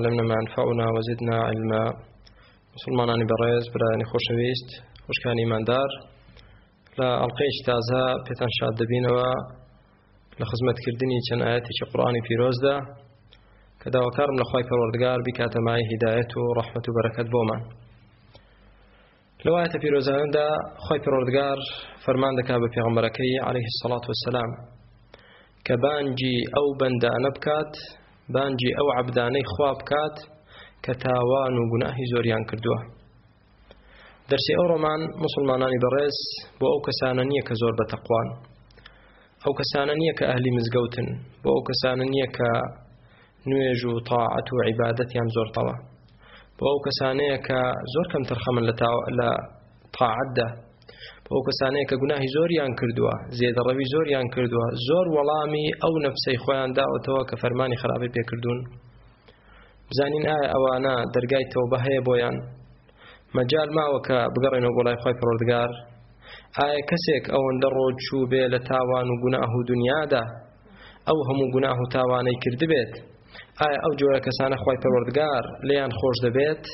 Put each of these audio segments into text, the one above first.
علمنا ما ينفعنا وزدنا علما مسلمانانی بەڕێز برایانی خۆشەویست خوشکانی ئیماندار لە ئەڵلقەیەکی تازە پێتان شاد دەبینەوە لە خزمەتکردنی چەند ئاەتێکی قڕانی پیرۆزدا کە داواکارم لەخوای پەروەردگار بیکاتەمای هیدایەت و ڕەحمەت و بەرەکەت بۆمان لەو ئایەتە پیرۆزانەدا خوای پەروەردگار فەرمان دەکات بە پێغەمبەرەکەی عەلەیهی سەڵات وەسەلام کە بانگی ئەو بەندانە بکات بانگی ئەو عەبدانەی خوا بکات کە تاوان و گوناهی زۆریان کردووە دەرسی ئەو ڕۆمان مسلمانانی بەڕێز بۆ ئەو کەسانە نییە کە زۆر بە تەقوان ئەو کەسانە نییە کە ئەهلی مزگەوتن بۆ ئەو کەسانە نییە کە نوێژ و تاعەت و عیبادەتیان زۆرتەوە بۆ ئەو کەسانەیە کە زۆر کەم تەرخەمن لە لە تاعەتدا بۆ ئەو کەسانەیە کە گوناهی زۆریان کردووە زێدەڕەوی زۆریان کردووە زۆر وەڵامی ئەو نەفسەی خۆیان داوەتەوە کە فەرمانی خراپی پێکردوون بزانین ئایا ئەوانە دەرگای تەوبە هەیە بۆیان مەجال ماوە کە بگەڕێنەوە بۆ لای خۆی پەرۆردگار ئایا کەسێک ئەوەندە ڕۆچوو بێ لە تاوان و گوناه و دنیادا ئەو هەموو گوناه و تاوانەی کردبێت ئایا ئەو جۆرە کەسانە خوای پەروەردگار لێیان خۆش دەبێت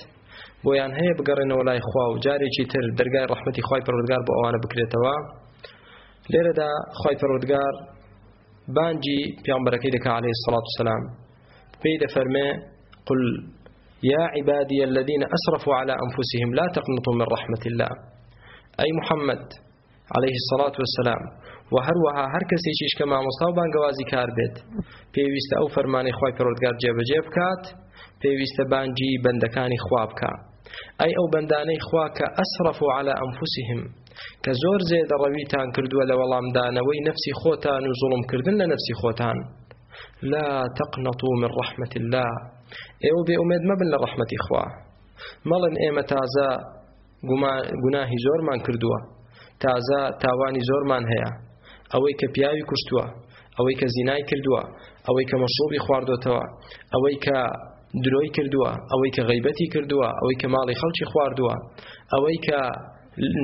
بۆیان هەیە بگەڕێنەوە لای خوا و جارێکی تر دەرگای ڕەحمەتی خوای پەروەردگار بۆ ئەوانە بکرێتەوە لێرەدا خوای پەروەردگار بانجی پیامبەرەکەی دەکا عليه الصلاة والسلام پێی دەفەرمێ قل يا عبادي الذين أسرفوا على أنفسهم لا تقنطوا من رحمة الله أي محمد علیە سەڵات وسلام و هەروەها هەر کەسێکیش کە مامۆستا و بانگەوازی کار بێت پێویستە ئەو فەرمانی خی پەرۆردگار جێبەجێ بکات پێویستە بانگی بەندەکانی خوا بکە ئەی ئەو بەندانەی خوا کە ئەسرف و على ئەمفوسهم کە زۆر زێدە ڕەویتان کردووە لە وەڵامدانەوەی نەفسی خۆتان و زوڵمکردن لە نەفسی خۆتان لا تقنطوا من رحمة الله ئێوە بێ ئومێد مەبن لە ڕەحمەتی خوا مەڵن ئێمە تازە گوناهی زۆرمان کردووە تازە تاوانی زۆرمان هەیە ئەوەی کە پیاوی کوشتووە ئەوەی کە زینای کردووە ئەوەی کە مەشروبی خواردۆتەوە ئەوەی کە درۆی کردووە ئەوەی کە غیبەتی کردووە ئەوەی کە ماڵی خەڵکی خواردووە ئەوەی کە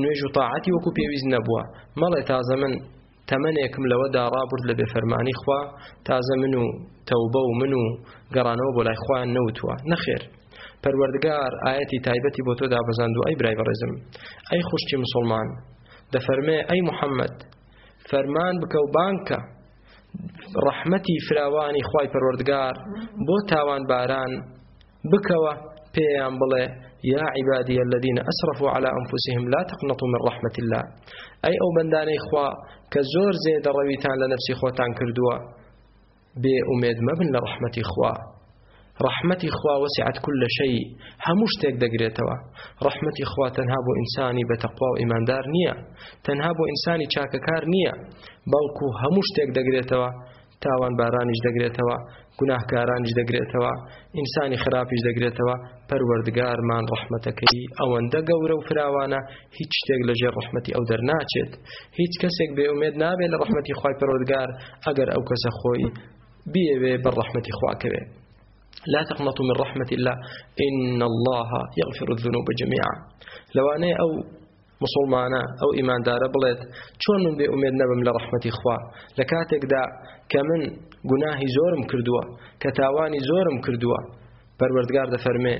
نوێژ و تاعەتی وەکو پێویست نەبووە مەڵێ تازە من تەمەنێکم لەوەدا ڕابرد لە بێفەرمانی خوا تازە من و تەوبە و من و گەڕانەوە بۆ لای خوان نەوتووە نەخێر پەروەردگار ئاەتی تایبەتی بۆ تۆ دابەزاند و ئەی برای بەڕێزم ئەی خوشتی مسلمان دەفەرمێ ئەی محەممەد فەرمان بکە و بانکە ڕەحمەتی فراوانی خی پەروەردگار بۆ تاوان باران بکەوە پێیان بڵێ یا عیبادی الذین اسرفوا علی انفسهم لا تقنطوا من رحمت الله ئەی ئەو بەندانەی خوا کە زۆر زێدە ڕەویتان لە نفسی خۆتان کردووە بێ ئومێد مەبن لە ڕەحمەتی خوا ڕەحمەتی خوا وەسیعەت کول لە شەی هەموو شتێک دەگرێتەوە ڕەحمەتی خوا تەنها بۆ ئینسانی بە تەقوا و ئیماندار نییە تەنها بۆ ئینسانی چاکەکار نییە بەڵکو هەموو شتێک دەگرێتەوە تاوانبارانیش دەگرێتەوە گوناهکارانیش دەگرێتەوە ئینسانی خراپیش دەگرێتەوە پەروەردگارمان ڕەحمەتەکەی ئەوەندە گەورە و فراوانە هیچ شتێک لە ژێر ڕەحمەتی ئەو دەرناچێت هیچ کەسێک بێ ئومێد نابێت لە ڕەحمەتی خی پەرۆردگار ئەگەر ئەو کەسە خۆی بێوێ بە ڕەحمەتی خواکەوێ لا تقنطوا من رحمة الله إن الله يغفر الذنوب جميعا لو أنا أو موسڵمانە ئەو ئیماندارە بڵێت چۆن من بێ ئومێد نەبم لە ڕەحمەتی خوا لە کاتێکدا کە من گوناهی زۆرم کردووە کە تاوانی زۆرم کردووە پەروەردگار دەفەرمێ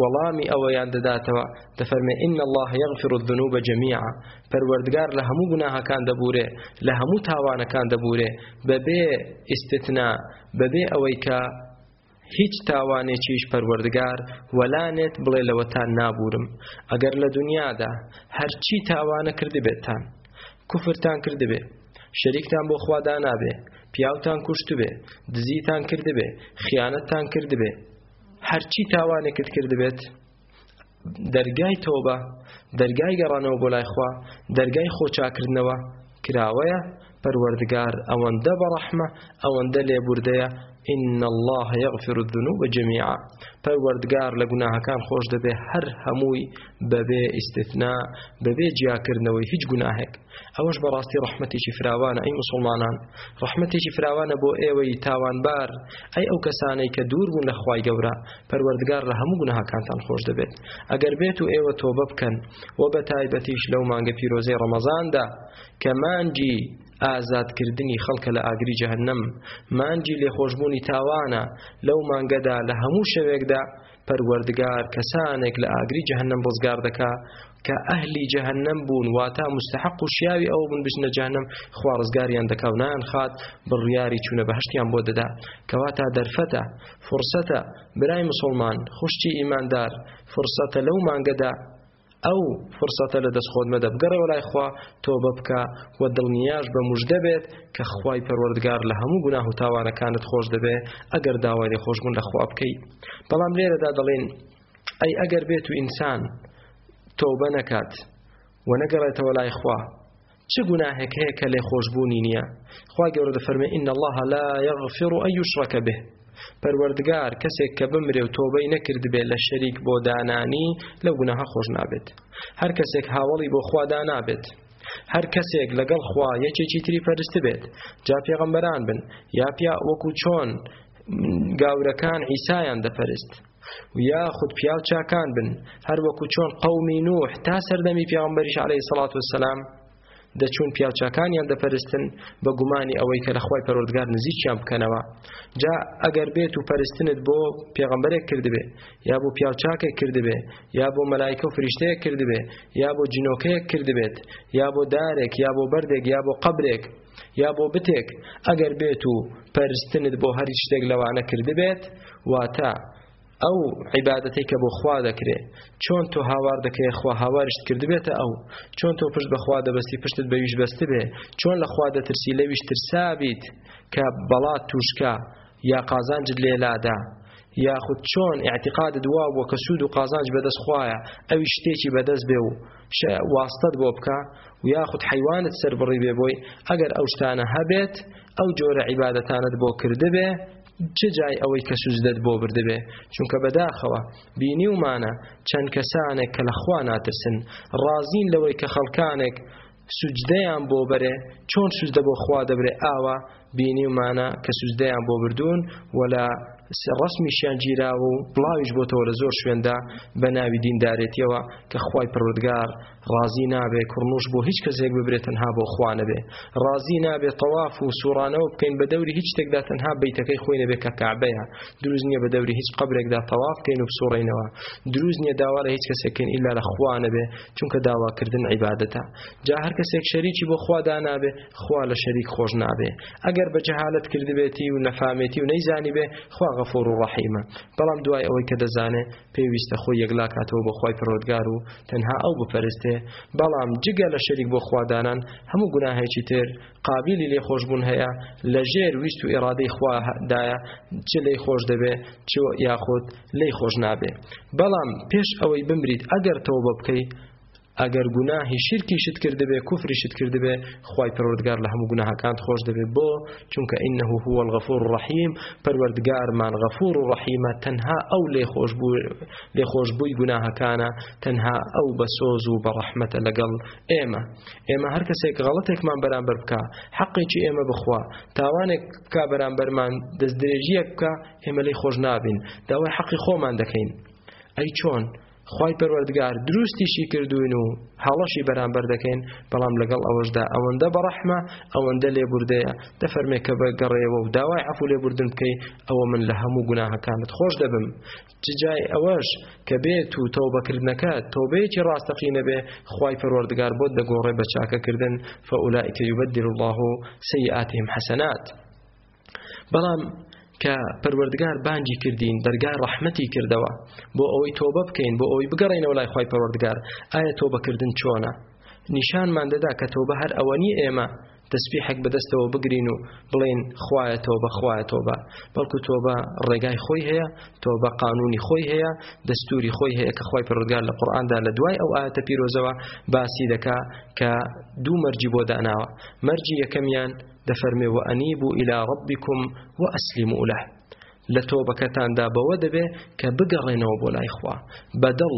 وەڵامی ئەوەیان دەداتەوە دەفەرمێ ئین الله یغفر الذنوب جميعا پەروەردگار لە هەموو گوناهەکان دەبورێ لە هەموو تاوانەکان دەبورێ بەبێ ئیستتنا بەبێ ئەوەی کە هیچ تاوانێکیش پەروەردگار وەلا نێت بڵێ لەوەتان نابورم ئەگەر لە دونیادا هەرچی تاوانە کردبێتتان کوفرتان کردبێ شەریکتان بۆ خوا دانابێ پیاوتان کوشتبێ دزیتان کردبێ خیانەتتان کردبێ هەرچی تاوانێکت کردبێت دەرگای تۆبە دەرگای گەڕانەوە بۆ لای خوا دەرگای خۆچاکردنەوە کراوەیە پەروەردگار ئەوەندە بەڕەحمە ئەوەندە لێبوردەیە إن الله يغفر الذنوب جميعا پەروەردگار لە گوناهەکان خۆش دەبێ هەر هەمووی بەبێ ئیسستنا بەبێ جیاکردنەوەی هیچ گوناهێک ئەوەش بەڕاستی ڕەحمەتێکی فراوانە ئەی مسوڵمانان ڕەحمەتێکی فراوانە بۆ ئێوەی تاوانبار ئەی ئەو کەسانەی کە دوور بوون لە خوای گەورە پەروەردگار لە هەموو گوناهەکانتان خۆش دەبێت ئەگەر بێت و ئێوە تۆبە بکەن و بە تایبەتیش لەو مانگە پیرۆزەی ڕەمەزاندا کە مانجی ئازادکردنی خەڵکە لە ئاگری جەهنم مانجی لێخۆشببوونی تاوانە لەو مانگەدا لە هەموو شەوێکدا پەروەردگار کەسانێک لە ئاگری جەهەنەم ڕزگار دەکا کە ئەهلی جەهەنەم بوون واتا مستحق و شیاوی ئەو بن بچنە جەهەنەم خوا ڕزگاریان دەکا و نان خات بڕیاری چوونە بەهشتیان بۆ دەدا کەواتا دەرفەتە فرسەتە برای مسلمان خوشتی ئیماندار فرسەتە لەو مانگەدا ئەو فرسەتە لە دەست خۆت مەدە بگەڕێوە لای خوا تۆبە بکە و دڵنیاش بە موژدە بێت کە خوای پەروەردگار لە هەموو گوناه و تاوانەکانت خۆش دەبێ ئەگەر داوای لێخۆشبوون لە خوا بکەی بەڵام لێرەدا دەڵێن ئەی ئەگەر بێت و ئینسان تۆبە نەکات و نەگەڕێتەوە لای خوا چ گوناهێک هەیە کە لێخۆشبوونی نییە؟ خوای گەورە دەفەرمێ ان اللە لا یغفر ان یشرک به پەروەردگار کەسێک کە بمرێ و تۆبەی نەکردبێ لە شەریک بۆ دانانی لەو گوناهە خۆش نابێت هەر کەسێک هاوڵی بۆ خوا دانابێت هەر کەسێک لەگەڵ خوا یەکێکی تری پەرست بێت جا پێغەمبەران بن یا پیا وەکو چۆن گاورەکان عیسایان دەپەرست یاخود پیاو چاکان بن هەر وەکو چۆن قەومی نوح تا سەردەمی پیاوەمبەریش عەلەیهی سەڵات وسەلام دەچوون پیاوچاکانیان دەپەرستن بە گومانی ئەوەی کە لە خۆی پەرۆردگار نزیکیان بکەنەوە جا ئەگەر بێت و پەرستنت بۆ پێغەمبەرێک کردبێ یا بۆ پیاوچاکێک کردبێ یا بۆ مەلایکە و فریشتەیەک کردبێ یا بۆ جنۆکەیەک کردبێت یا بۆ دارێک یا بۆ بەردێک یا بۆ قەبرێک یا بۆ بتێک ئەگەر بێت و پەرستنت بۆ هەر هیچ شتێک لەوانە کردبێت واتە ئەو عیبادەتەی کە بۆ خوا دەکرێ چۆن تۆ هاوار دەکەی خوا هاوارشت کردبێتە ئەو چۆن تۆ پشت بەخوا دەبستی پشتت بەویش بەستبێ چۆن لە خوا دەترسی لەویش ترسابیت کە بەڵات توشکە یا قازانجت لێ لادا یاخود چۆن ئیعتیقادت وا بووە کە سوود و قازانج بەدەست خوایە ئەوی شتێکی بەدەست بێ و واستەت بۆ بکە و یاخود حیوانت سەربڕی بێ بۆی ئەگەر ئەو شتانە هەبێت ئەو جۆرە عیبادەتانت بۆ کردبێ چ جای ئەوەی کە سوزدەت بۆ بردبێ چونکە بەداخەوە بینی ومانە چەند کەسانێک کە لەخوا ناترسن ڕازین لەوەی کە خەڵکانێک سوجدەیان بۆ بەرێ چۆن سوجدە بۆ خوا دەبرێ ئاوا بینیمانە کە سوجدەیان بۆ بردوون و لە ڕسمیشیان گیراوە و بڵاویش بۆتەوە لە زۆر شوێندا بە ناوی دیندارێتیەوە کە خی پرودگار ڕازی نابێ کوڕنوش بۆ هیچ کەسێک ببرێت تەنها بۆ خوانەبێ ڕازی نابێت تەواف و سوڕانەوە بکەین بە دەوری هیچ شتێکدا تەنها بیتەکەی خۆی نەبێ کە کابەیە دروست نییە بە دەوری هیچ قبرێکدا تەواف بکەین و بسوڕینەوە دروست نییە داوا لە هیچ کەسێکن ئیلا لە خوانەبێ چونکە داواکردن عیبادەتە جا هەر کەسێک شەریکی بۆ خوا دانابێ خوا لە شەریک خۆش نابێ ئەگەر بە جەهالت کردبێتی و نەفامێتی و نەیزانی بێ خوا غەفور و ڕەحیمە بەڵام دوای ئەوەی کە دەزانێ پێویستە خۆی یەکلا کاتەوە بە خوای پەرۆدگار و تەنها ئەو بپەرستێ بەڵام جگە لە شەریک بۆ خوادانان هەموو گوناهێکی تر قابیلی لێ خۆش بوون هەیە لە ژێر ویست و ئێرادەی خوا دایە چ لێی خۆش دەبێ چ یاخود لێی خۆش نابێ بەڵام پێش ئەوەی بمریت ئەگەر تەوە بە بکەیت ئەگەر گوناهی شرکی شت کردبێ کوفری شت کردبێ خی پەروەردگار لە هەموو گوناهەکان خۆش دەبێت بۆ چونکە ئینه هو الغفور ڕحیم پەروەردگارمان غەفور و ڕحیمە تەنها ئەو لێ خۆش بوو لێ خۆش بووی گوناهەکانە تەنها ئەو بە سۆز و بە ڕەحمەتە لەگەڵ ئێمە ئێمە هەر کەسێک غەڵەتێکمان بەرامبەر بکا حەقێکی ئێمە بخوا تاوانێک بکا بەرامبەرمان دەست درێژیەک بکە ئێمە لی خۆش نابین داوای حەقی خۆمان دەکەین ئەی چۆن؟ خی پەروەردگار دروستیشی کردوین و هەڵەشی بەرامبەر دەکەین بەڵام لەگەڵ ئەوەشدا ئەوەندە بەڕەحمە ئەوەندە لێبوردەیە دەفەرمێکە بە گەڕێەوە و داوای عفو لێبوردن بکەی ئەوە من لە هەموو گوناهەکانت خۆش دەبم چ جای ئەوەش کە بێت و تەوبە کردنەکە تەوبەیەکی ڕاستەقینە بێ خوای پەروەردگار بۆت دەگۆڕێ بە چاکە کردن فەئولائیکە یوبەدیل اللە سەیئاتیهم حەسەنات بەڵام کە پەروەردگار بانگی کردین دەرگای ڕەحمەتی کردەوە بۆ ئەوەی تۆبە بکەین بۆ ئەوەی بگەڕینەوە لای خی پەروەردگار ئایا تۆبەکردن چۆنە نیشانمان دەدا کە تۆبە هەر ئەوەنی ئێمە تەسبیحێک بەدەستەوە بگرین و بڵێن خوایە تۆبە خوایە تۆبە بەڵکو تۆبە ڕێگای خۆی هەیە تۆبە قانونی خۆی هەیە دەستوری خۆی هەیە کە خی پرودگار لە قورآاندا لە دوای ئەو ئاەتە پیرۆزەوە باسی دەکا کە دوو مەرجی بۆ داناوە مەرجی یەکەمیان دەفەرمێ و ئەنیب و ئیلا ڕبیکم و ئەسلیم و لە لە تۆبەکەتاندا بەوە دەبێ کە بگەڕێنەوە بۆ لای خوا بەدڵ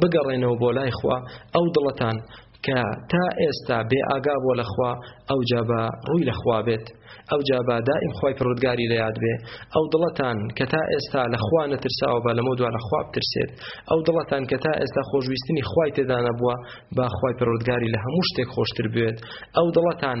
بگەڕێنەوە بۆ لای خوا ئەو دڵەتان کە تا ئێستا بێ ئاگا بووە لە خوا ئەوجا با ڕووی لە خوا بێت ئەوجا با دائیم خوای پروردگاری لە یاد بێ ئەو دڵەتان کە تا ئێستا لە خوا نەترساوە با لەمە دوا لە خوا بترسێت ئەو دڵەتان کە تا ئێستا خۆشویستنی خوای تێدا نەبووە با خوای پروردگاری لە هەموو شتێک خۆشتر بوێت ئەو دڵەتان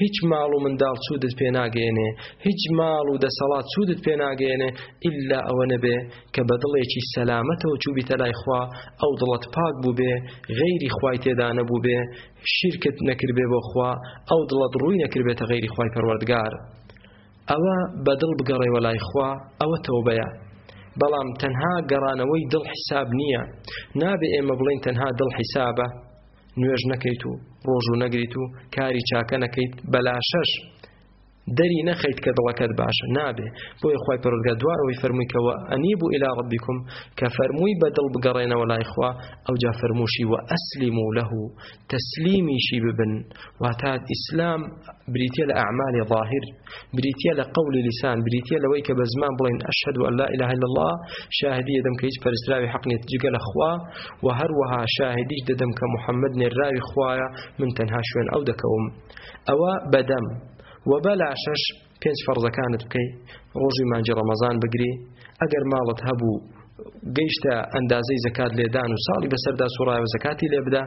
هیچ ماڵ و منداڵ سوودت پێ ناگەیەنێ هیچ ماڵ و دەسەڵات سوودت پێ ناگەیەنێ ئیلا ئەوە نەبێ کە بە دڵێکی سەلامەتەوە چووبیتە لای خوا ئەو دڵت پاک بووبێ غەیری خوای تێدا نەبووبێ شیرکت نەکردبێ بۆ خوا ئەو دڵت ڕووی نەکردبێتە غەیری خوای پەروەردگار ئەوە بە دڵ بگەڕێوە لای خوا ئەوە تەوبەیە بەڵام تەنها گەڕانەوەی دڵ حیساب نییە نابێ ئێمە بڵین تەنها دڵ حیسابە نوێژ نەکەیت و ڕۆژ و نەگریت و کاری چاکە نەکەیت بەلاشەش دەری نەخەیت کە دڵەکەت باشە نابێ بۆیە خی پرودگە دوای ئەوەی فەرموویکەوە ئەنی بوو ئیلا ڕبیکم کە فەرمووی بە دڵ بگەڕێنەوە لای خوا ئەو جا فەرموشی و ئەسلیم و لەه و تەسلیمیشی ببن واتات ئیسلام بریتە لە ئەعمانی ظاهر بریتیە لە قول لسان بریتیە لەوەی کە بە زمان بڵین ئەشهد و لا اله الا الله شاهدی دەدەم کە هیچ پەرستراوی حق نیت جگە لە خوا و هەروەها شاهدیش دەدەم کە محەممەد نێراوی خوایە من تەنها شوێن ئەو دەکەوم ئەوە بەدەم و بەلاشەش پێنج فەرزەکانت بکەی ڕۆژی مانجی ڕەمەزان بگری ئەگەر ماڵت هەبوو گەیشتە ئەندازەی زەکات لێدان و ساڵی بەسەردا سوڕایەوە زەکاتی لێبدا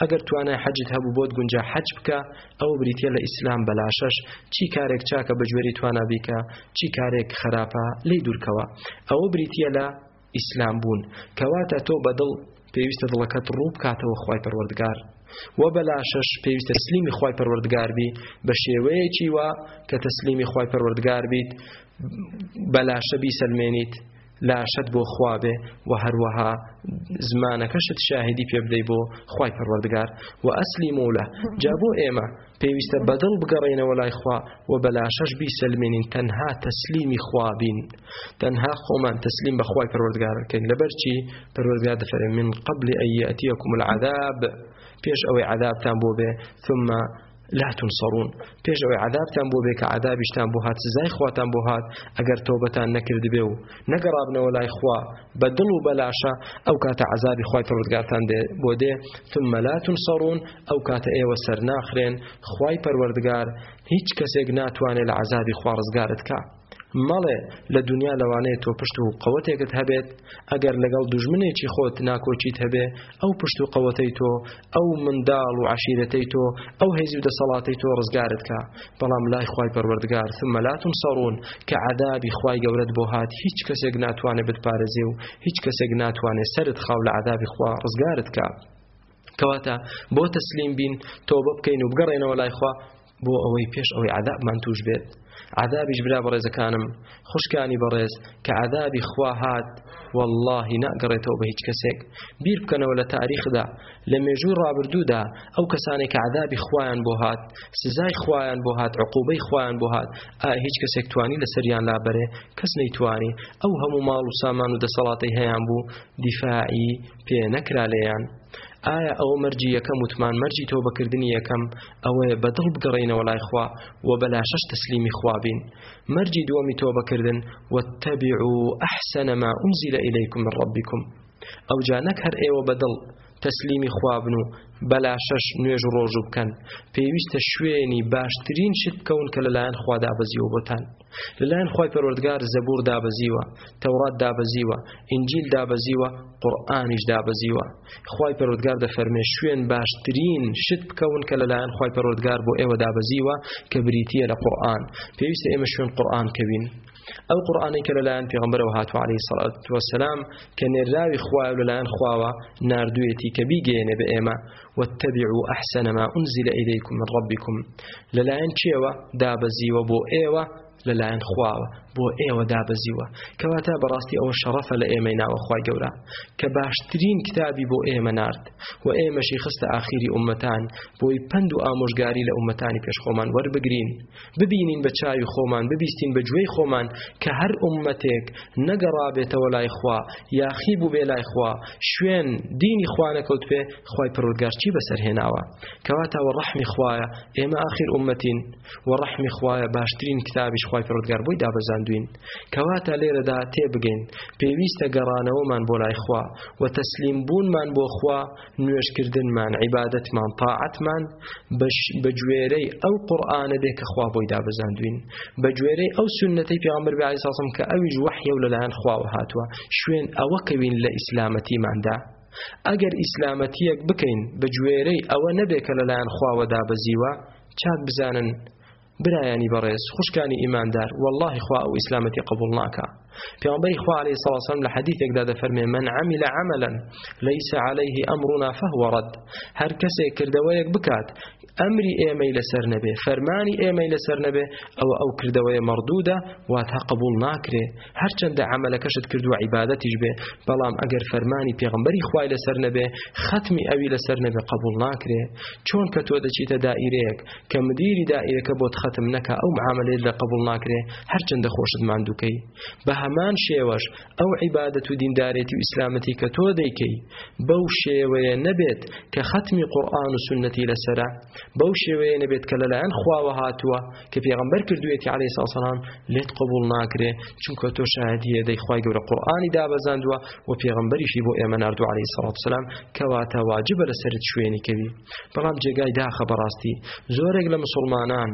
ئەگەر توانای حەجت هەبوو بۆت گونجا حەج بکە ئەوە بریتیە لە ئیسلام بەلاشەش چی کارێک چاکە بەگوێری توانا بیکە چی کارێک خراپە لی دوورکەوە ئەوە بریتیە لە ئیسلام بوون کەواتە تۆ بەدڵ پێویستە دڵەکەت ڕوو بکاتەوە خی پەروەردگار و بەلاشەش پێویستە تسلیمی خی پەروەردگار بی بە شێوەیەکی وا کە تەسلیمی خی پەروەردگار بیت بەلاشە بیسەلمێنیت لاشەت بۆ خوا بێ و هەروەها زمانەکەشت شاهدی پێ بدەی بۆ خی پەروەردگار و ئەسلی مولە جا بۆ ئێمە پێویستە بەدڵ بگەڕێنەوە لای خوا و بەلاشەش بی سلمێنین تەنها تەسلیمی خوابین تەنها خۆمان تەسلیم بەخوای پەروەردگارەکەین لەبەرچی پەروەردگار دەفەرێ من قبل ئەیەتیەکم العذاب پێش ئەوەی عذابتان بۆ بێ ثم لا تنصرون پێش ئەوەی عذابتان بۆ بێ کە عذابیشتان بۆ هات سزای خواتان بۆ هات ئەگەر تۆبەتان نەکردبێ و نەگەڕابنەوە لای خوا بە دڵ و بەلاشە ئەو کاتە عذابی خوای پەروەردگارتان دێ بۆ دێ ثم لا تنصرون ئەو کاتە ئێوە سەر ناخرێن خوای پەروەردگار هیچ کەسێک ناتوانێت لە عذابی خوارزگارت کا مەڵێ لە دونیا لەوانەیە تۆ پشت و قەوەتێکت هەبێت ئەگەر لەگەڵ دوژمنێکی خۆت ناکۆکیت هەبێ ئەو پشت و قەوەتەی تۆ ئەو منداڵ و عشیرەتەی تۆ ئەو هێزی و دەسەڵاتی تۆ ڕزگارت کا بەڵام لای خوای پەروەردگار ثم لا تنصرون کە عەدابی خوای گەورەت بۆ هات هیچ کەسێک ناتوانێت بتپارێزێ و هیچ کەسێک ناتوانێت سەرت خاو لە عەدابی خوا ڕزگارت کا کەواتە بۆ تەسلیم بین تۆبە بکەین و بگەڕێنەوە لای خوا بۆ ئەوەی پێش ئەوەی عذابمان توش بێت عذابیش برا بەڕێزەکانم خوشکانی بەڕێز کە عذابی خوا هات واللهی ناگەڕێتەوە بە هیچ کەسێک بیر بکەنەوە لە تاریخدا لە مێژووی ڕابردوودا ئەو کەسانێک کە عذابی خوایان بۆ هات سزای خوایان بۆ هات عقوبەی خوایان بۆ هات ئا هیچ کەسێک توانی لە سەریان لابەرێ کەس نەیتوانی ئەو هەموو ماڵ و سامان و دەسەڵاتی هەیان بوو دیفاعی پێ نەکرا لێیان ئایا ئەوە مەرجی یەکەم وتمان مەرجی تۆ بەکردنی یەکەم ئەوەیە بەدڵ بگەڕینەوە لای خوا و بەلاشەش تەسلیمی خوابین مەرجی دووەمی تۆ بەکردن وتەبی و ئەحسەنەما ئونزی لە ئیلەیکم من ڕبیکم ئەو جا نەک هەر ئێوە بەدڵ تەسلیمی خوابن و بەلاشەش نوێژ و ڕۆژوو بکەن پێویستە شوێنی باشترین شت بکەون کە لەلایەن خوادا بەزیوە بۆتان لەلایەن خوای پەروەردگار زەبور دابەزیوە، تەورات دابەزیوە، ئینجیل دابەزیوە، قورئانیش دابەزیوە. خوای پەروەردگار دەفەرمێ شوێن باشترین شت بکەون کە لەلایەن خوای پەروەردگار بۆ ئێوە دابەزیوە کە بریتییە لە قورئان. پێویستە ئێمە شوێن قورئان کەوین. ئەو قورآانەی کە لەلایەن پێغمبەرەوە هاتو عليه سەڵات وسلام کە نێراوی خوایە لەلایەن خواوە نردوێتی کە بیگەێنێ بە ئێمە واتبعوا احسن ما انزل اليكم من ربكم لەلایەن کێوە دابەزیوە بۆ ئێوە لەلایەن خواوە بۆ ئێوە دابەزیوە کەواتە بەڕاستی ئەوە شەڕەفە لە ئێمەی ناوەخوای گەورە کە باشترین کتابی بۆ ئێمە نرد و ئێمەشی خستە ئاخیری ئومەتان بۆی پند و ئامۆژگاری لە ئومەتانی پێشخۆمان وەربگرین ببینین بە چاوی خۆمان ببیستین بە گوێی خۆمان کە هەر ئوممەتێک نەگەڕابێتەوە لای خوا یاخی بوو بێ لای خوا شوێن دینی خوانەکەوت پێ خوای پرودگار چی بەسەر هێناوە کەواتە وە ڕەحمی خوایە ئێمە ئاخیر ئومەتین وە ڕەحمی خوایە باشترین کتابیش خوای پرودگار بۆی دابەزاندوین کەواتە لێرەدا تێبگەین پێویستە گەڕانەوەمان بۆ لای خوا و تەسلیم بوونمان بۆ خوا نوێژکردنمان، عیبادەتمان، تاعەتمان بە گوێرەی ئەو قورئانە بێ کە خوا بۆی دابەزاندوین، بە گوێرەی ئەو سونەتەی پێغەمبەر بێ عەلەیهی سەڵام کە ئەویش وەحیە و لەلایەن خواوە هاتووە، شوێن ئەوە کەوین لە ئیسلامەتیماندا. ئەگەر ئیسلامەتیەک بکەین بە گوێرەی ئەوە نەبێ کە لەلایەن خواوە دابەزیوە، چاک بزانن، برایانی بەڕێز خوشکانی ئیماندار واللهی خوا ئەو ئیسلامەتی قبول ناکا پیامبەری خوا علیه الصلاة والسلام لە حدیثێکدا دەفەرمێ من عمل عملا ليس عليه امرنا فهو رد هەر کەسێک کردەوەیەک بکات ئەمری ئێمەی لەسەر نەبێ فەرمانی ئێمەی لەسەر نەبێ ئەوە ئەو کردەوەیە مردوودە واتە قبول ناکرێ هەرچەندە عملەکەشت کردووە عیبادەتیش بێ بەڵام ئەگەر فەرمانی پێغمبەری خوای لەسەر نەبێ ختمی ئەوی لەسەر نەبێ قبول ناکرێ چۆن کە تۆ دەچیتە دائیرەیەک کە مدیری دائیرەکە بۆت خەتم نەکا ئەو معاملەیت لە قبول ناکرێ هەرچەندە خۆشت ماندووکەی بە هەمان شێوەش ئەو عیبادەت و دیندارێتی و ئیسلامەتی کە تۆ دەیکەی بەو شێوەیە نەبێت کە خەتمی قورآن و سنەتی لەسرە بەو شێوەیە نەبێت کە لەلایەن خواوە هاتووە کە پێغمبەر کردوێتی عليه ساسەلام لێت قبول ناکرێ چونکە تۆ شایدیە دەیخوای گەورە قورآانی دابەزاندووە و پێغمبەریشی بۆ ئێمە نردو عليه سلام کەواتە واجبە لەسرت شوێنی کەوی بەڵام جێگای داخە بەڕاستی زۆرێک لە مسلمانان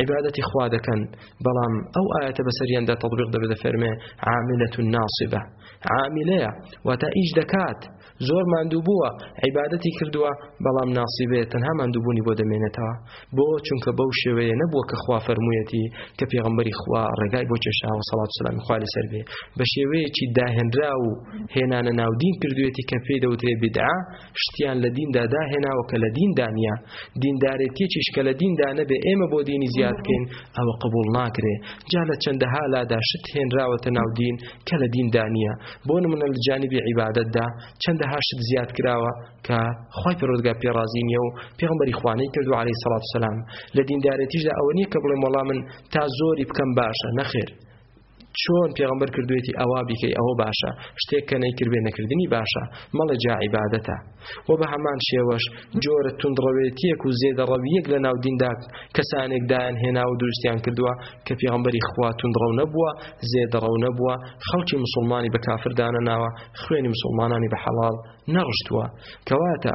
عیبادەتی خوا دەکەن بەڵام ئەو ئاەتە بەسەریاندا تطبیق دەبێت فەرمێ عاملە ناسبە عاملەیە واتە ئیش دەکات زۆر ماندوو بووە عیبادەتی کردووە بەڵام ناسیبێت تەنها ماندووبوونی بۆ دەمێنێتەوە بۆ چونکە بەو شێوەیە نەبووە کە خوا فەرموویەتی کە پێغمبەری خوا ڕێگای بۆ کێشاوە سەڵات سلامی خوالی سەر بێ بە شێوەیەکی داهێنرا و هێنانە ناودین کردوێتی کە پێی دەوترێ بدعا شتیان لە دیندا داهێناوە کە لە دیندا نیە دیندارێتیەکیش کە لە دیندا نەبێ ئێمە بۆ دینی زیاد بکەین ئەوە قبول ناکرێ جا لە چەندەها لادا شت هێنراوەتە ناو دین کە لە دیندا نیە بۆ نمونە لە جانبی عیبادەتدا چەندەها شت زیاد کراوە کە خی پرۆدگا پێڕازی نیە و پێغمبەری خوانەی کردو عليه سلاات سلام لە دیندارێتیشدا ئەوە نیە کە بڵێم وەڵام من تا زۆری بکەم باشە نەخێر چۆن پێغمبەر کردوێتی ئەوا بیکەی ئەوە باشە شتێک کە نەیکردێ نەکردنی باشە مەڵێ جا عیباەتە و بە هەمان شێوەش جۆرە تونڕەوێتیەک و زێدەڕەویەک لە ناو دیندا کەسانێک دایان هێنا و دروستیان کردووە کە پێغمبەری خوا تونڕەو نەبووە زێدەڕەو نەبووە خەڵکی مسلمانی بە کافردانە ناوە خوێنی مسلمانانی بە حەڵال نەڕشتووە کەواتە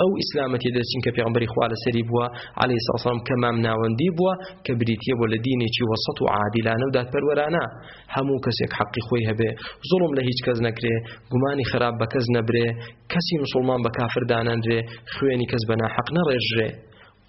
ئەو ئیسلامەتی دەچین کە پێغمبەری خوا لەسەری بووە علی ساسان کە مام ناوەندی بووە کە بریتە بۆ لە دینێکی وەسەت و عادیلانە و دادپەروەرانە هەموو کەسێک حەقی خۆی هەبێ زڵم لە هیچ کەس نەکرێ گومانی خراپ بە کەس نەبرێ کەسی مسلمان بە کافر دانەنرێ خوێنی کەس بە ناحەق نەڕێژرێ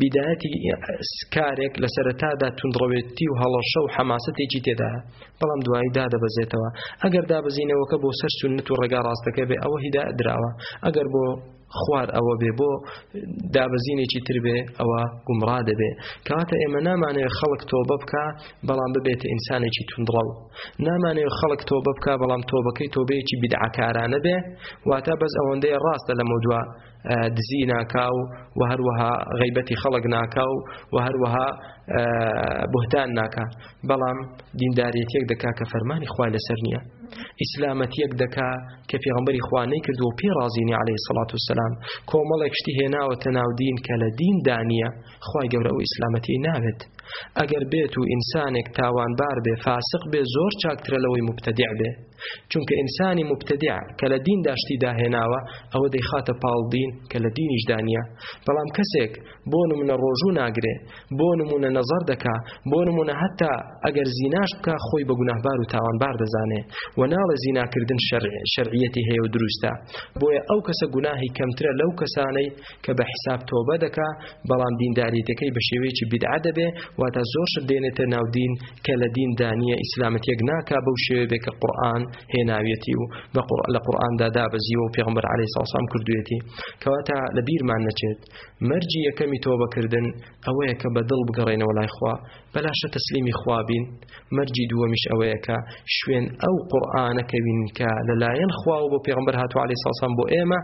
بیدایەتی کارێک لە سەرەتادا توندڕەوێتی و هەڵەشە و حەماسەتێکی تێدا بەڵام دوایی دادەبەزێتەوە ئەگەر دابەزینەوەکە بۆ سەر سونەت و ڕێگا ڕاستەکە بێ ئەوە هیدا دراوە ئەگەر بۆ خوار ئەوە بێ بۆ دابەزینێکی تر بێ ئەوە گومڕا دەبێ کەواتە ئێمە نامانەوێت خەڵک تۆبە بکە بەڵام ببێت ئینسانێکی توندڕەو نامانەوێت خەڵک تۆبە بکە بەڵام تۆبەکەی تۆبەیەکی بدعکارانە بێ واتا بەس ئەوەندەیە ڕاستە لەمە دووە دزی ناکا و و هەروەها غیبەتی خەڵک ناکا و و هەروەها بهتان ناکا بەڵام دیندارێتێک دەکا کە فەرمانی خوا لەسەر نییە ئیسلامەتیەک دەکا کە پێغمبەری خوانەی کردو و پێ ڕازینی عليه سڵات و سلام کۆمەڵێک شتی هێناوەتە ناودین کە لە دین دانە خی گەورە و ئیسلامەتی ناوێت ئەگەر بێت و ئینسانێک تاوانبار بێ فاسق بێ زۆر چاکترە لەوەی مبتەدیع بێ چونکە ئینسانی مبتدع کە لە دیندا شتی داهێناوە ئەوە دەیخاتە پاڵ دین کە لە دینیشدا نییە بەڵام کەسێک بۆ نمونە ڕۆژوو ناگرێ بۆ نمونە نەزەر دەکا بۆ نمونە هەتا ئەگەر زیناش بکە خۆی بە گوناهبار و تاوانبار دەزانێ و ناڵە زیناکردن شەرعیەتی هەیە و دروستە بۆیە ئەو کەسە گوناهی کەمترە لەو کەسانەی کە بە حیساب تۆبە دەکا بەڵام دینداریەتەکەی بە شێوەیەکی بیدعە دەبێ واتە زۆر شت دێنێتە ناو دین کە لە دین دانیە ئیسلامت یەک ناکا بەو شێوێ بێ کە قورآن هێناویەتی و بە لە قورآاندا دابەزیوە و پێغمبەر عليه ساسام کردوێتی کەواتە لە بیرمان نەچێت مەرجی یەکەمی تۆبەکردن ئەوەیە کە بە دڵ بگەڕێنەوە لای خوا بەلاشە تەسلیمی خوابین مەرجی دووەمیش ئەوەیە کە شوێن ئەو قورآانەکەوین کە لەلایەن خوا و بۆ پێغمبەر هاتو عليه ساسان بۆ ئێمە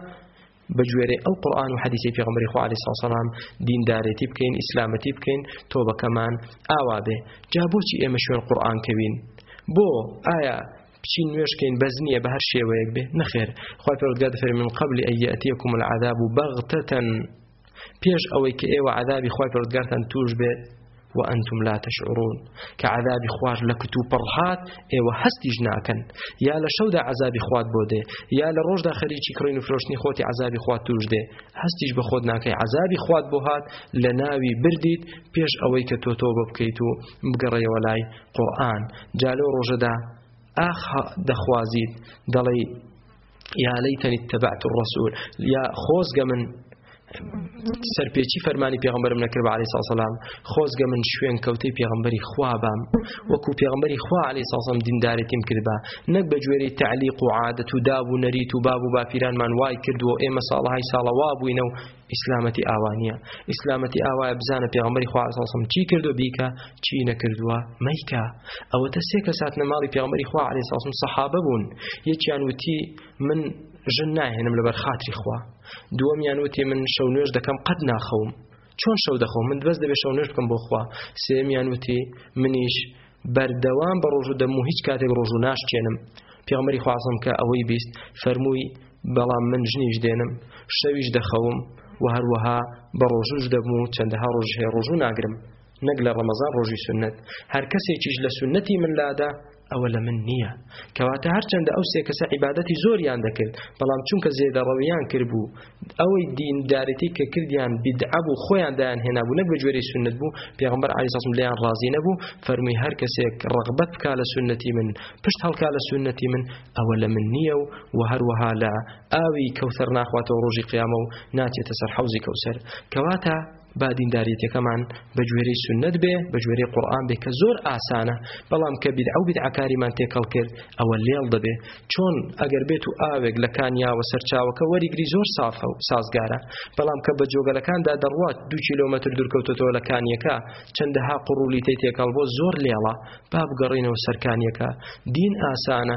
بە گوێرەی ئەو قورئان و حەدیسی پێغەمبەری خوا علیه السلام دیندارێتی بکەین ئیسلامەتی بکەین تۆبەکەمان ئاوا بێ جا بۆچی ئێمە شوێن قورئان کەوین بۆ ئایا بچین نوێشکەین بەس نییە بە هەر شێوەیەک بێ نەخێر خۆی پێودگات فەر من قبل ئەیەتیەکم العذاب و بەغتەتەن پێش ئەوەی کە ئێوە عذابی خۆی پێودگارتان توش بێت وانتم لا تشعرون کە عذابی خوار لە کتو پڕ هات ئێوە هەستیش ناکەن یا لە شەودا عذابی خوات بۆ دێ یا لە ڕۆژدا خەریکی کڕین و فرۆشتنی خۆتی عذابی خوات توش دێ هەستیش بە خۆت ناکەی عذابی خوات بۆ هات لە ناوی بردیت پێش ئەوەی کە تۆ تۆ بە بکەیت و بگەڕێەوە لای قورآن جالۆ ڕۆژەدا ئاخ دەخوازیت دەڵێی یا لیتنی تبعت الرسول یا خۆزگە من سەرپێچی فەرمانی پێغمبەرم نەکرد بە علی ساسەلام خۆزگە من شوێن کەوتەی پێغمبەری خوابام وەکو پێغمبەری خوا علی ساسم دیندارێتیم کردبا نەک بە گوێرەی تعلیق و عادەت و داب و نەریت و باب و باپیرانمان وای کردووە ئێمە ساڵهای ساڵەوا بووینە و ئیسلامەتی ئاوا نییە ئیسلامەتی ئاوایە بزانە پێغمبەری خواسم چی کردو بیکە چی نەکردووە مەیکە ئەوەتە سێ کە ساتنە ماڵی پێغمبەری خوا علی ساسم سەحابە بوون یەکیان وتی من ژن ناهێنم لەبەر خاتری خوا دووەمیان وتی من شەو نوێش دەکەم قەت ناخەوم چۆن شەو دەخۆم من بەس دەبێت شەو نوێش بکەم بۆ خوا سێمیان وتی منیش بەردەوام بە ڕۆژوو دەبم و هیچ کاتێک ڕۆژوو ناشکێنم پێغمەری خوازم کە ئەوەی بیست فەرمووی بەڵام من ژنیش دێنم شەویش دەخەوم و هەروەها بە ڕۆژوش دەبم و چەندەها ڕۆژ هەیە ڕۆژوو ناگرم نەک لە ڕەمەزان ڕۆژی سنت هەر کەسێکیش لە سنەتی من لادا ئەوە لە من نییە کەواتە هەرچەندە ئەو سێ کەسە عیباەتی زۆریان دەکرد بەڵام چونکە زێدە ڕەویان کرد بوو ئەوەی دیندارێتی کە کردیان بدعە بوو خۆیان دایان هێنابوو نەک بە جۆری سنت بوو پێغمبەر علیسم لیان ڕازی نەبوو فەرمووی هەر کەسێک ڕغبەت بکا لە سنەتی من پشت هەڵکا لە سنەتی من ئەوە لە من نییە و و هەروەها لە ئاوی کەوسەر ناخواتەوە ڕۆژی قیامە و ناچێتە سەر حەوزی کەوسەر کەواتە با دینداریەتەکەمان بە گوێرەی سنت بێ بە گوێرەی قورآان بێ کە زۆر ئاسانە بەڵام کە بیر ئەو بیر عکاریمان تێکەڵ کرد ئەوە لێڵ دەبێ چۆن ئەگەر بێت و ئاوێک لە کانیاوە سەرچاوەکە وەریگری زۆر سافە و سازگارە بەڵام کە بە جۆگەلەکاندا دەڕوات دو کیلومتر دوورکەوتەوە لە کانیەکە چەندەها قڕولیتەی تێکەڵ بۆ زۆر لێڵە با بگەڕینەوە سەرکانیەکە دین ئاسانە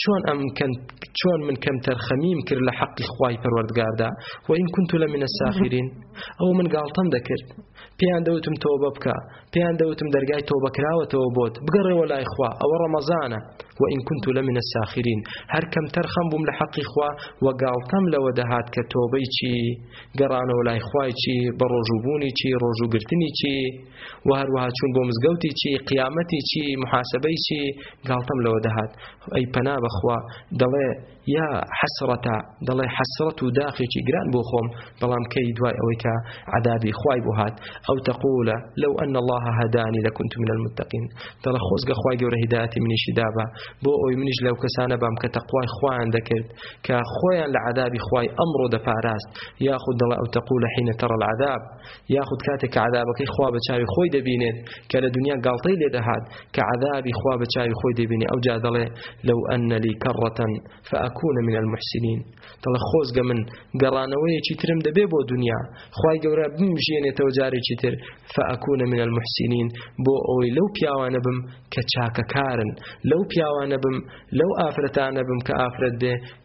چۆن ئەم کەن چۆن من کەم تەرخەمیم کرد لە حەقی خوای پەروەردگاردا و این كنت لمن الساخرین ئەو من گاڵتەم دەکرد پێیان دەوتم تۆبە بکە پێیان دەوتم دەرگای تۆبە کراوەتەوە بۆت بگەڕێەوە لای خوا ئەوە ڕەمەزانە و این كنت لمن الساخرین هەر کەم تەرخەم بووم لە حەقی خوا و گاڵتەم لەوە دەهات کە تۆبەی چی گەڕانەوە لای خوای چی بە ڕۆژووبوونی چی ڕۆژوو گرتنی چی و هەروەها چوون بۆ مزگەوتی چی قیامەتی چی محاسبەی چی گاڵتەم لەوە دەهات ئەی پەنا بەخوا دەڵێ یا حەسرەتە دەڵێ حەسرەت و داخێکی گران بۆ خۆم بەڵام کەی دوای ئەوەی کە عذابی خوای بۆ هات ئەو تەقولە لەو ئەن الله هەدانی لە كنت من المتقین دەڵە خۆزگە خوای گەورە هیداەتی منیشی دابا بۆ ئەوی منیش لەو کەسانە بام کە تەقوای خوایان دەکرد کە خۆیان لە عذابی خوای ئەمڕۆ دەپاراست یاخود دەڵێ ئەو تەقولە حینە تەڕە العذاب یاخود کاتێک کە عەذابەکەی خوا بە چاوی خۆی دەبینێت کە لە دنیا گاڵتەی لێ دەهات کە عەذابی خوا بە چاوی خۆی دەبینێ ئەو جا دەڵێ لەو ئەنە لی کەڕەتەن فەئەکوونە من المحسنین دەڵێ خۆزگە من گەڕانەوەیەکی ترم دەبێ بۆ دنیا خوای گەورە بمژێنێتەوە جارێکی تر فەئەکوونە من المحسنین بۆ ئەوەی لەو پیاوانە بم کە چاکەکارن لەو پیاوانە بم لەو ئافرەتانە بم کە ئافرەت بێ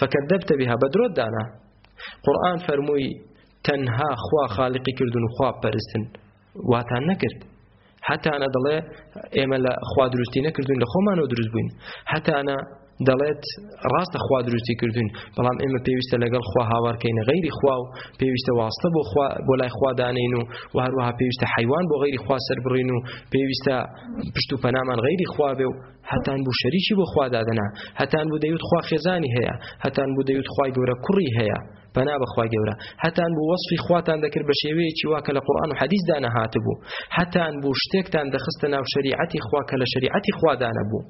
فکذبت بها بە درۆت دانا قورئان فەرمووی تەنها خوا خالقی کردن و خوا پەرستن واتان نەکرد هەتانە دەڵێ ئێمە لە خوا دروستی نەکردوین لە خۆمانەوە دروست بووین هەتانە دەڵێت ڕاستە خوا دروستی کردوین بەڵام ئێمە پێویستە لەگەڵ خوا هاوارکەینە غیری خوا و پێویستە واستە بۆ بۆ لای خوادانین و و هەروەها پێویستە حیوان بۆ غیری خوا سەر بڕین و پێویستە پشت و پەنامان غیری خوا بێ و هەتان بوو شەریکی بۆ خوا دادەنا هەتان بوو دەیوت خوا خێزانی هەیە هەتان بوو دەیوت خوای گەورە کوڕی هەیە پەنا بەخوای گەورە هەتان بوو وەصفی خواتان دەکرد بە شێوەیەکی واکە لە قورآن و حەدیثدا نەهاتبوو هەتان بوو شتێکتان دەخستە ناو شریعەتی خوا کە لە شریعەتی خوادا نەبوو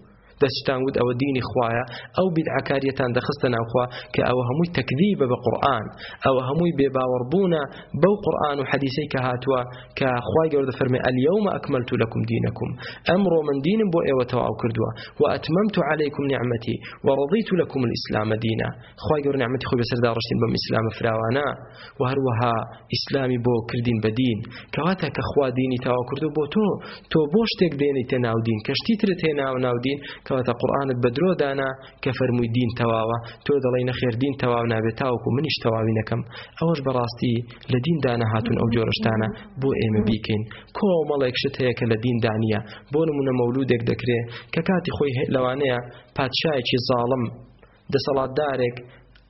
دەستتان وت ئەوە دینی خوایە ئەو بیدعکاریەتان دەخستە ناوخوا کە ئەوە هەمووی تەکذیبە بە قورآن ئەوە هەمووی بێباوەڕبوونە بەو قورآن و حەدیسەی کە هاتووە کە خوای گەورە دەفەرمێ ئەلیەومە ئەکمەلت لەکم دینەکم ئەمڕۆ من دینم بۆ ئێوە تەواو کردووە و ئەتمەمت عەلەیکم نیعمەتی و ڕضیت لەکم الئیسلامە دینە خوای گەورە نیعمەتی خۆی بەسەردا ڕشتین بەم ئیسلامە فراوانە و هەروەها ئیسلامی بۆ کردین بە دین کەواتە کە خوا دینی تەواو کردو بۆ تۆ تۆ بۆ شتێک دێنیتە ناودین کەشتی ترت هێناوە ناودین کەواتە قورآانت بە درۆدانا کە فەرمووی دین تەواوە تۆ دەڵی نەخێر دین تەواو نابێت تاوەکو منیش تەواوی نەکەم ئەوەش بەڕاستی لە دین دانەهاتون ئەو جۆرەشتانە بۆ ئێمە بیکەین کۆمەڵێک شت هەیە کە لە دین دانیە بۆ نمونە مەولودێک دەکرێ کە کاتی خۆی لەوانەیە پادشایەکی زاڵم دەسەڵاتدارێک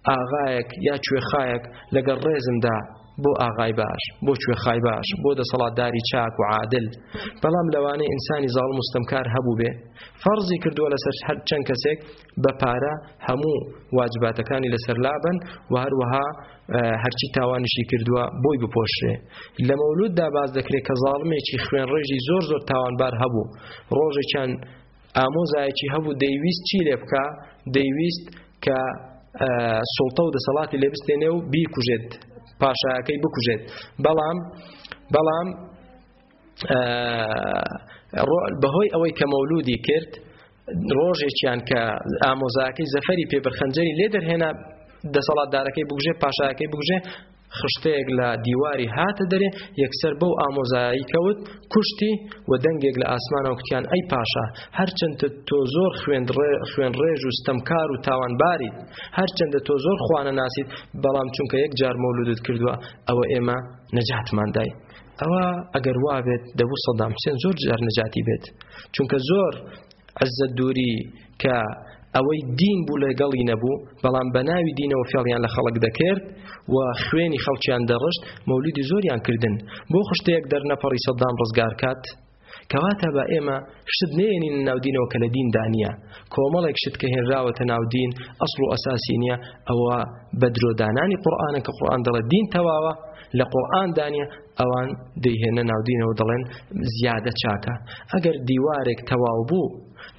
ئاغایەک یا کوێخایەک لەگەڵ ڕێزمدا بۆ ئاغای باش بۆ کوێخای باش بۆ دەسەڵاتداری چاک و عادل بەڵام لەوانەیە ئینسانی زاڵ مستەمکار هەبوو بێ فەرزی کردووە لەسەر هەر چەند کەسێک بە پارە هەموو واجباتەکانی لەسەر لابن و هەروەها هەرچی تاوانشی کردووە بۆی بپۆشرێ لە مەولوددا باز دەکرێت کە زاڵمێکی خوێن ڕێژی زۆر زۆر تاوانبار هەبوو ڕۆژێکیان ئامۆزایەکی هەبوو دەیویست چی لێ بکا دەیویست کە سوڵتە و دەسەڵاتی لێ بستێنێ و بیکوژێت پاشایەکەی بکوژێت بەڵام بەڵام بەهۆی ئەوەی کە مەولودی کرد ڕۆژێکیان کە ئامۆزاکەی زەفەری پێبرخەنجەری لێ دەرهێنا دەسەڵاتدارەکەی بگوژێ پاشاکەی بگوژێ خشتەیەک لە دیواری هاتە دەرێ یەکسەر بەو ئامۆزایایی کەوت کوشتی و دەنگێک لە ئاسمانەوە کوتیان ئەی پاشا هەرچەندە تۆ زۆر خوێن ڕێژ و ستەمکار و تاوانباریت هەرچەندە تۆ زۆر خوانە ناسیت بەڵام چونکە یەک جار مەولودت کردووە ئەوە ئێمە نەجاتماندای ئەوە ئەگەر وابێت دەبوو سەدام حسێن زۆر جار نەجاتی بێت چونکە زۆر عزەت دوری کە ئەوەی دین بوو لەگەڵی نەبوو بەڵام بە ناوی دینەوە فێڵیان لە خەڵک دەکرد و خوێنی خەڵکیان دەڕشت مەولودی زۆریان کردن بۆ خشتەیەک دەرنەپەڕی سەددام ڕزگار کات کەواتە بە ئێمە شت نێنین ناودینەوە کە لە دیندا نییە کۆمەڵێک شت کە هێنراوەتە ناودین ئەسڵ و ئەساسی نییە ئەوە بە درۆدانانی قورآانە کە قورآان دەڵێت دین تەواوە لە قورآان دانە ئەوان دەیهێنە ناودینەوە دەڵێن زیادە چاکە ئەگەر دیوارێک تەواو بوو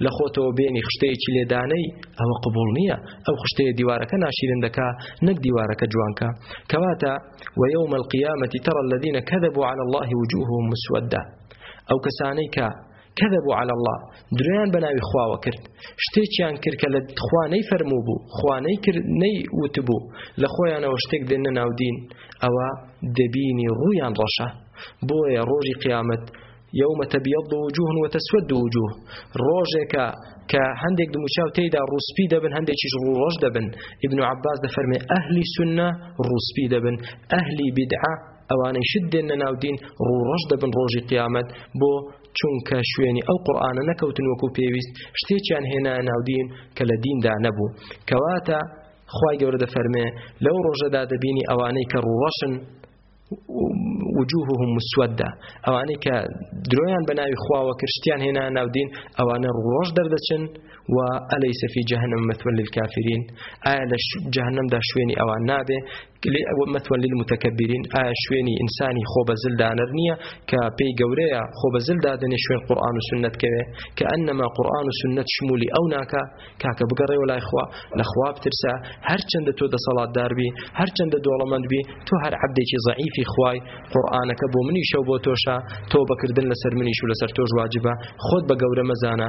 لە خۆتەوە بێنی خشتەیەکی لێدانەی ئەوە قبول نییە ئەو خشتەیە دیوارەکە ناشیرن دەکا نەک دیوارەکە جوانکە کەواتە وەیەومە القیامەتی تەڕە الذینە کەدەبوو على الله وجوههم مسودە ئەو کەسانەی کە کذبوا علی اللە درۆیان بە ناوی خواوە کرد شتێکیان کرد کە لە خوا نەیفەرموو بوو خوا نەیکرد نەیوتبوو لە خۆیانەوە شتێک دێنە ناو دین ئەوە دەبینی ڕوویان ڕەشە بۆیە ڕۆژی قیامەت یومە تەبیەض وجوه وتسود وجوه ڕۆژێکە کە هەندێک دموچاو تێیدا ڕوسپی دەبن هەندێکیش ڕوڕۆژ دەبن ئیبن عباس دەفەرمێ ئەهلی سنە ڕوسپی دەبن ئەهلی بدعە ئەوانەی شت دێننە ناو دین ڕوو ڕەش دەبن ڕۆژی قیامەت بۆ چونکە شوێنی ئەو قورآانە نەکەوتن وەکو پێویست شتێکیان هێنا ناودین کە لە دیندا نەبوو کەواتە خی گەورە دەفەرمێ لەو ڕۆژەدا دەبینی ئەوانەی کە ڕوڕەشن وجوههم مسودە ئەوانەی کە درۆیان بە ناوی خواوە کرشتیان هێنا ناودین ئەوانە ڕۆژ دەردەچن و ئەلیس فی جهنم مثوى للكافرین ئایا لە جهنمدا شوێنی ئەوان نابێ مثوى للمتكبرین ئایا شوێنی ئینسانی خۆ بەزل دانەر نییە کە پێی گەورەیە خۆ بەزل دادنێ شوێن قورآن و سنت کەوێ کە ئەنەما قورآن و سنت شمولی ئەو ناکە کاکە بگەڕێەوە لای خوا لە خواب ترسە هەرچەندە تۆ دەسەڵات داربی هەرچەندە دۆڵەمەند بی تۆ هەر عبدێکی زعیفی خوای قورآانەکە بۆ منی شەو بۆ تۆشە تۆ بەکردن لەسەر منیش و لەسەر تۆش واجبە خۆت بە گەورە مەزانە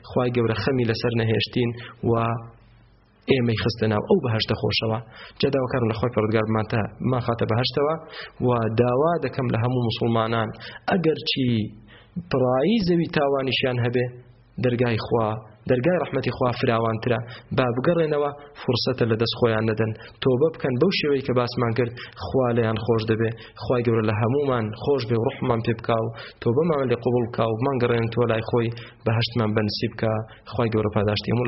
خوای گەورە خەمی لەسەر نەهێشتین و ئێمەی خستە ناو ئەو بەهشتە خۆشەوە جەداوکارم لە خۆی پڕگەرمانتە ماخاتە بەهشتەوە و داوا دەکەم لە هەموو مسلمانان ئەگەر چی پڕایی زەوی تاوانیشیان هەبێ دەرگای خوا دەرگای ڕحمەتی خوا فراوانترە با بگەڕێنەوە فرسەتە لە دەست خۆیان نەدەن تۆبە بکەن بەو شێوەی کە باسمان کرد خوا لەیان خۆش دەبێ خوای گەورە لە هەمومان خۆش بێ و ڕحمان پێ بکاو تۆبەمان لێ قوبڵ بکاو بمانگەڕێن تۆ لای خۆی بەهشتمان بەنسیب بکە خوای گەورە پاداشتی هەموو